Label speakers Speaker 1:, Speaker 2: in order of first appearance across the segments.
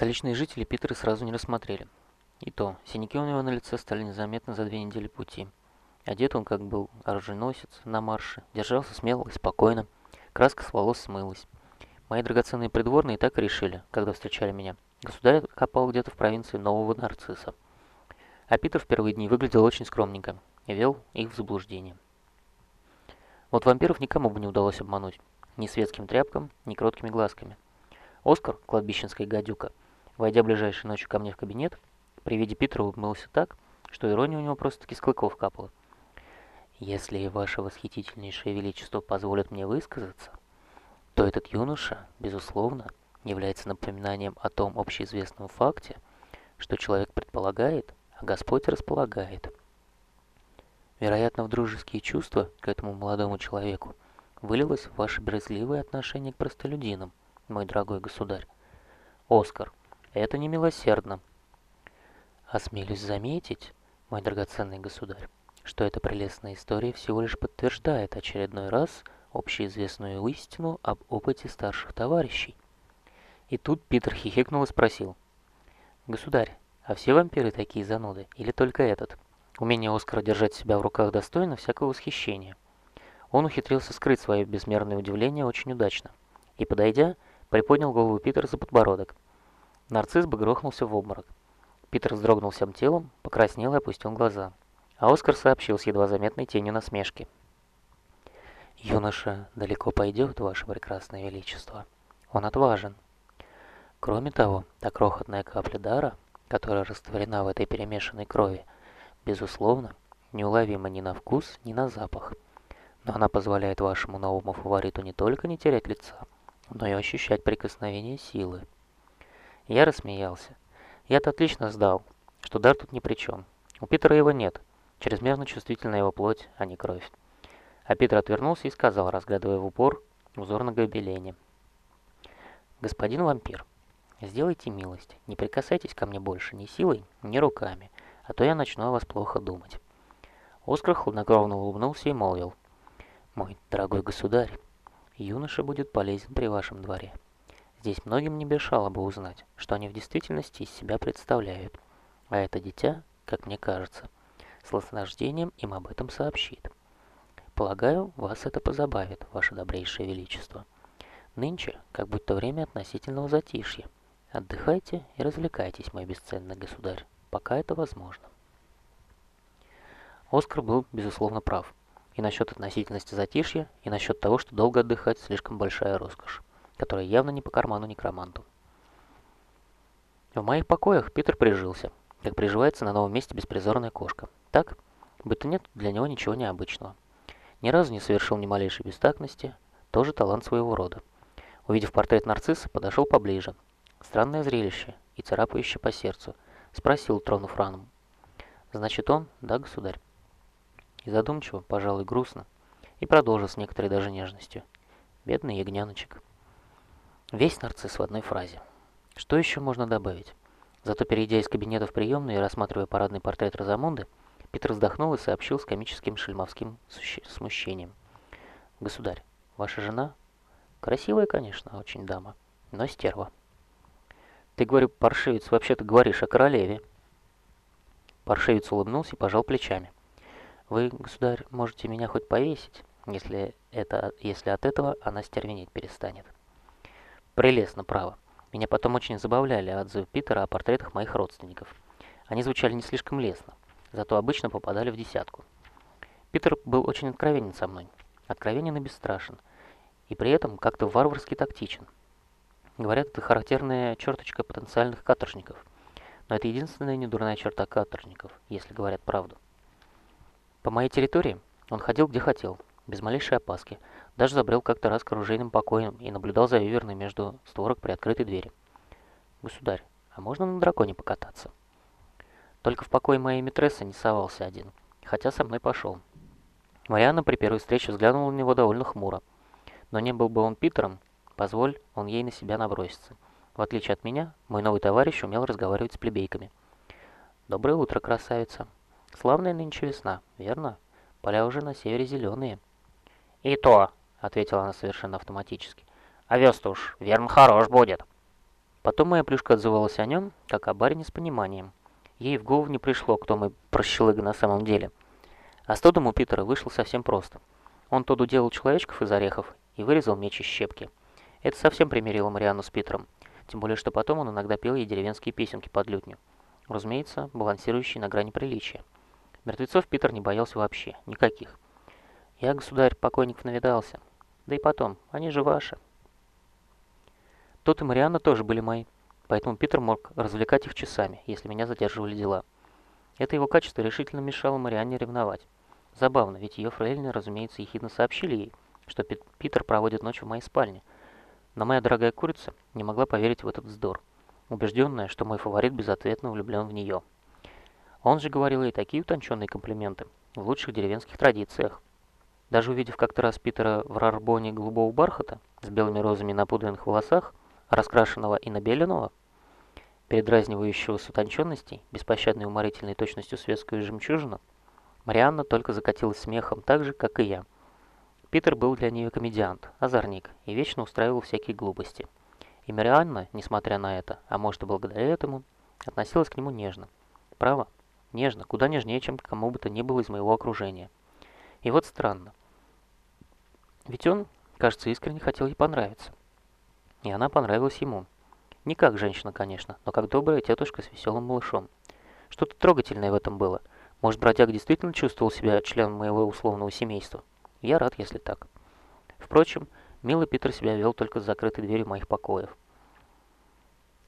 Speaker 1: Столичные жители Питера сразу не рассмотрели. И то, синяки у него на лице стали незаметны за две недели пути. Одет он, как был оруженосец на марше, держался смело и спокойно. Краска с волос смылась. Мои драгоценные придворные так и решили, когда встречали меня. Государь копал где-то в провинции Нового Нарцисса. А Питер в первые дни выглядел очень скромненько и вел их в заблуждение. Вот вампиров никому бы не удалось обмануть. Ни светским тряпкам, ни кроткими глазками. Оскар, кладбищенская гадюка, войдя ближайшей ночью ко мне в кабинет, при виде Питера улыбнулся так, что ирония у него просто-таки с клыков капала. «Если ваше восхитительнейшее величество позволит мне высказаться, то этот юноша, безусловно, является напоминанием о том общеизвестном факте, что человек предполагает, а Господь располагает. Вероятно, в дружеские чувства к этому молодому человеку вылилось ваше брезгливое отношение к простолюдинам, мой дорогой государь. Оскар, это не милосердно. Осмелюсь заметить, мой драгоценный государь, что эта прелестная история всего лишь подтверждает очередной раз общеизвестную истину об опыте старших товарищей. И тут Питер хихикнул и спросил. «Государь, а все вампиры такие зануды, или только этот?» Умение Оскара держать себя в руках достойно всякого восхищения. Он ухитрился скрыть свое безмерное удивление очень удачно. И, подойдя, приподнял голову Питера за подбородок. Нарцисс бы грохнулся в обморок. Питер вздрогнул всем телом, покраснел и опустил глаза. А Оскар сообщил с едва заметной тенью насмешки. «Юноша далеко пойдет, ваше прекрасное величество. Он отважен. Кроме того, та крохотная капля дара, которая растворена в этой перемешанной крови, безусловно, неуловима ни на вкус, ни на запах. Но она позволяет вашему новому фавориту не только не терять лица, но и ощущать прикосновение силы. Я рассмеялся. Я-то отлично сдал, что дар тут ни при чем. У Питера его нет. Чрезмерно чувствительна его плоть, а не кровь. А Питер отвернулся и сказал, разглядывая в упор узор на гобелене. «Господин вампир, сделайте милость, не прикасайтесь ко мне больше ни силой, ни руками, а то я начну о вас плохо думать». Оскар хладнокровно улыбнулся и молвил. «Мой дорогой государь, юноша будет полезен при вашем дворе. Здесь многим не мешало бы узнать, что они в действительности из себя представляют. А это дитя, как мне кажется, с наслаждением им об этом сообщит. Полагаю, вас это позабавит, ваше добрейшее величество. Нынче, как будто время относительного затишья. Отдыхайте и развлекайтесь, мой бесценный государь, пока это возможно. Оскар был, безусловно, прав и насчет относительности затишья, и насчет того, что долго отдыхать слишком большая роскошь, которая явно не по карману некроманту. В моих покоях Питер прижился, как приживается на новом месте беспризорная кошка. Так, будто нет для него ничего необычного. Ни разу не совершил ни малейшей бестактности, тоже талант своего рода. Увидев портрет нарцисса, подошел поближе. Странное зрелище и царапающее по сердцу. Спросил, тронув рану. «Значит он, да, государь?» и задумчиво, пожалуй, грустно, и продолжил с некоторой даже нежностью. Бедный ягняночек. Весь нарцисс в одной фразе. Что еще можно добавить? Зато, перейдя из кабинета в приемную и рассматривая парадный портрет Розамунды, Питер вздохнул и сообщил с комическим шельмовским смущением. «Государь, ваша жена? Красивая, конечно, очень дама, но стерва». «Ты, говорю, паршивец, вообще-то говоришь о королеве». Паршивец улыбнулся и пожал плечами. Вы, государь, можете меня хоть повесить, если, это, если от этого она стервенеть перестанет. Прелестно, право. Меня потом очень забавляли отзывы Питера о портретах моих родственников. Они звучали не слишком лестно, зато обычно попадали в десятку. Питер был очень откровенен со мной, откровенен и бесстрашен, и при этом как-то варварски тактичен. Говорят, это характерная черточка потенциальных каторжников, но это единственная недурная черта каторжников, если говорят правду. По моей территории он ходил где хотел, без малейшей опаски. Даже забрел как-то раз к оружейным покоям и наблюдал за виверной между створок при открытой двери. «Государь, а можно на драконе покататься?» Только в покое моей митрессы не совался один, хотя со мной пошел. Марианна при первой встрече взглянула на него довольно хмуро. Но не был бы он Питером, позволь, он ей на себя набросится. В отличие от меня, мой новый товарищ умел разговаривать с плебейками. «Доброе утро, красавица!» Славная нынче весна, верно? Поля уже на севере зеленые. И то, ответила она совершенно автоматически. Овес-то уж, верно, хорош будет. Потом моя плюшка отзывалась о нем, как о барине с пониманием. Ей в голову не пришло, кто мы прощелыга на самом деле. А с Тодом у Питера вышло совсем просто. Он Тоду делал человечков из орехов и вырезал меч из щепки. Это совсем примирило Марианну с Питером. Тем более, что потом он иногда пел ей деревенские песенки под лютню. Разумеется, балансирующие на грани приличия. Мертвецов Питер не боялся вообще, никаких. Я, государь, покойников навидался. Да и потом, они же ваши. Тот и Марианна тоже были мои, поэтому Питер мог развлекать их часами, если меня задерживали дела. Это его качество решительно мешало Марианне ревновать. Забавно, ведь ее фрейлины, разумеется, ехидно сообщили ей, что Пит Питер проводит ночь в моей спальне. Но моя дорогая курица не могла поверить в этот вздор, убежденная, что мой фаворит безответно влюблен в нее. Он же говорил ей такие утонченные комплименты, в лучших деревенских традициях. Даже увидев как-то раз Питера в рарбоне голубого бархата, с белыми розами на пудренных волосах, раскрашенного и набеленного, передразнивающего с утонченностей, беспощадной уморительной точностью светскую жемчужину, Марианна только закатилась смехом так же, как и я. Питер был для нее комедиант, озорник и вечно устраивал всякие глупости. И Марианна, несмотря на это, а может и благодаря этому, относилась к нему нежно. Право, нежно, куда нежнее, чем кому бы то ни было из моего окружения. И вот странно. Ведь он, кажется, искренне хотел ей понравиться. И она понравилась ему. Не как женщина, конечно, но как добрая тетушка с веселым малышом. Что-то трогательное в этом было. Может, бродяга действительно чувствовал себя членом моего условного семейства? Я рад, если так. Впрочем, милый Питер себя вел только с закрытой дверью моих покоев.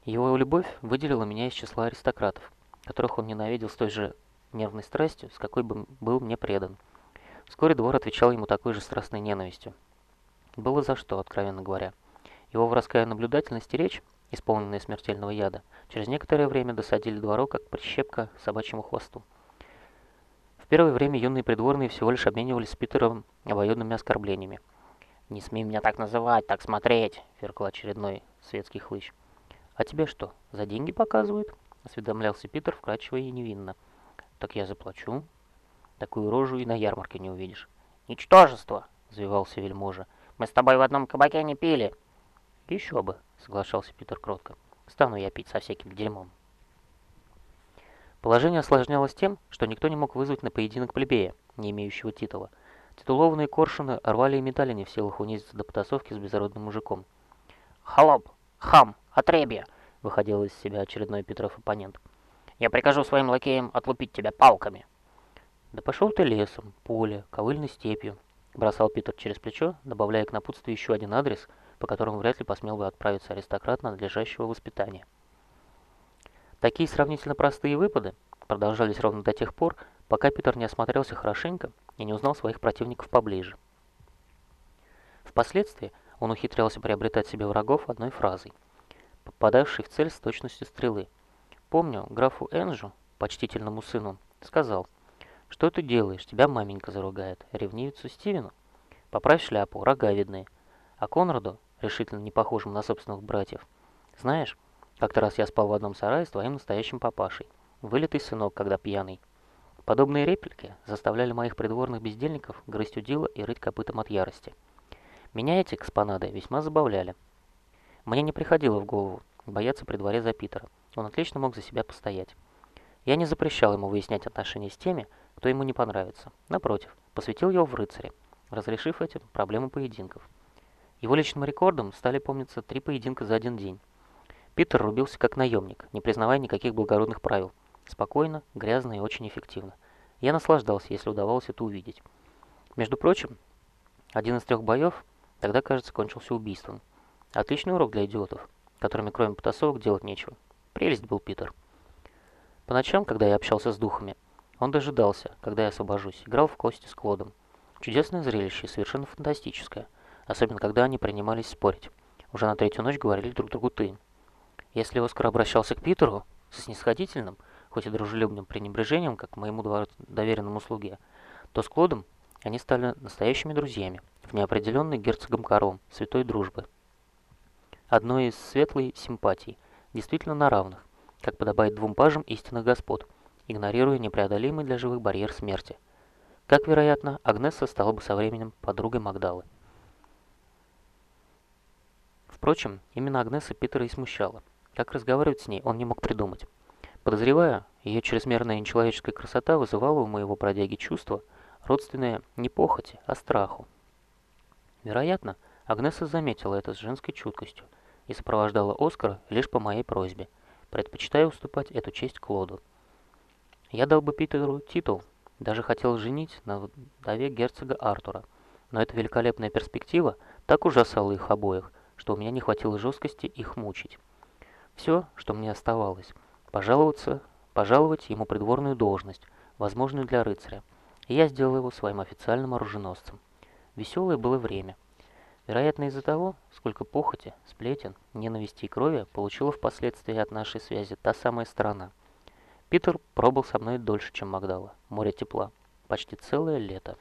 Speaker 1: Его любовь выделила меня из числа аристократов, которых он ненавидел с той же нервной страстью, с какой бы был мне предан. Вскоре двор отвечал ему такой же страстной ненавистью. Было за что, откровенно говоря. Его воровская наблюдательность и речь, исполненные смертельного яда, через некоторое время досадили двору, как прищепка собачьему хвосту. В первое время юные придворные всего лишь обменивались с Питером обоюдными оскорблениями. «Не смей меня так называть, так смотреть!» — фыркал очередной светский хлыщ. «А тебе что, за деньги показывают?» — осведомлялся Питер вкрадчиво и невинно. «Так я заплачу. Такую рожу и на ярмарке не увидишь». «Ничтожество!» — завивался вельможа. «Мы с тобой в одном кабаке не пили!» «Еще бы», — соглашался Питер кротко. «Стану я пить со всяким дерьмом». Положение осложнялось тем, что никто не мог вызвать на поединок плебея, не имеющего титула. Титулованные коршуны рвали и метали не в силах унизиться до потасовки с безродным мужиком. «Холоп! Хам! Отребье!» — выходил из себя очередной Петров оппонент. «Я прикажу своим лакеям отлупить тебя палками!» «Да пошел ты лесом, поле, ковыльной степью!» — бросал Питер через плечо, добавляя к напутствию еще один адрес — по которым вряд ли посмел бы отправиться аристократ надлежащего воспитания. Такие сравнительно простые выпады продолжались ровно до тех пор, пока Питер не осмотрелся хорошенько и не узнал своих противников поближе. Впоследствии он ухитрялся приобретать себе врагов одной фразой, попадавшей в цель с точностью стрелы. Помню, графу Энжу, почтительному сыну, сказал, «Что ты делаешь? Тебя маменька заругает. Ревнивицу Стивену? Поправь шляпу, рога видны». А Конраду, решительно не похожим на собственных братьев. Знаешь, как-то раз я спал в одном сарае с твоим настоящим папашей. Вылитый сынок, когда пьяный. Подобные реплики заставляли моих придворных бездельников грызть удила и рыть копытом от ярости. Меня эти экспонады весьма забавляли. Мне не приходило в голову бояться при дворе за Питера. Он отлично мог за себя постоять. Я не запрещал ему выяснять отношения с теми, кто ему не понравится. Напротив, посвятил его в рыцаре, разрешив этим проблему поединков. Его личным рекордом стали помниться три поединка за один день. Питер рубился как наемник, не признавая никаких благородных правил. Спокойно, грязно и очень эффективно. Я наслаждался, если удавалось это увидеть. Между прочим, один из трех боев тогда, кажется, кончился убийством. Отличный урок для идиотов, которыми кроме потасовок делать нечего. Прелесть был Питер. По ночам, когда я общался с духами, он дожидался, когда я освобожусь, играл в кости с Клодом. Чудесное зрелище, совершенно фантастическое – особенно когда они принимались спорить. Уже на третью ночь говорили друг другу «ты». Если Оскар обращался к Питеру со снисходительным, хоть и дружелюбным пренебрежением, как моему доверенному слуге, то с Клодом они стали настоящими друзьями, в неопределенной герцогом Карлом, святой дружбы. Одной из светлой симпатий, действительно на равных, как подобает двум пажам истинных господ, игнорируя непреодолимый для живых барьер смерти. Как, вероятно, Агнесса стала бы со временем подругой Магдалы. Впрочем, именно Агнеса Питера и смущала. Как разговаривать с ней, он не мог придумать. Подозреваю, ее чрезмерная нечеловеческая красота вызывала у моего бродяги чувство, родственное не похоти, а страху. Вероятно, Агнеса заметила это с женской чуткостью и сопровождала Оскара лишь по моей просьбе, предпочитая уступать эту честь Клоду. Я дал бы Питеру титул, даже хотел женить на вдове герцога Артура, но эта великолепная перспектива так ужасала их обоих, что у меня не хватило жесткости их мучить. Все, что мне оставалось, пожаловаться, пожаловать ему придворную должность, возможную для рыцаря, и я сделал его своим официальным оруженосцем. Веселое было время. Вероятно, из-за того, сколько похоти, сплетен, ненависти и крови получила впоследствии от нашей связи та самая страна. Питер пробыл со мной дольше, чем Магдала. Море тепла. Почти целое лето.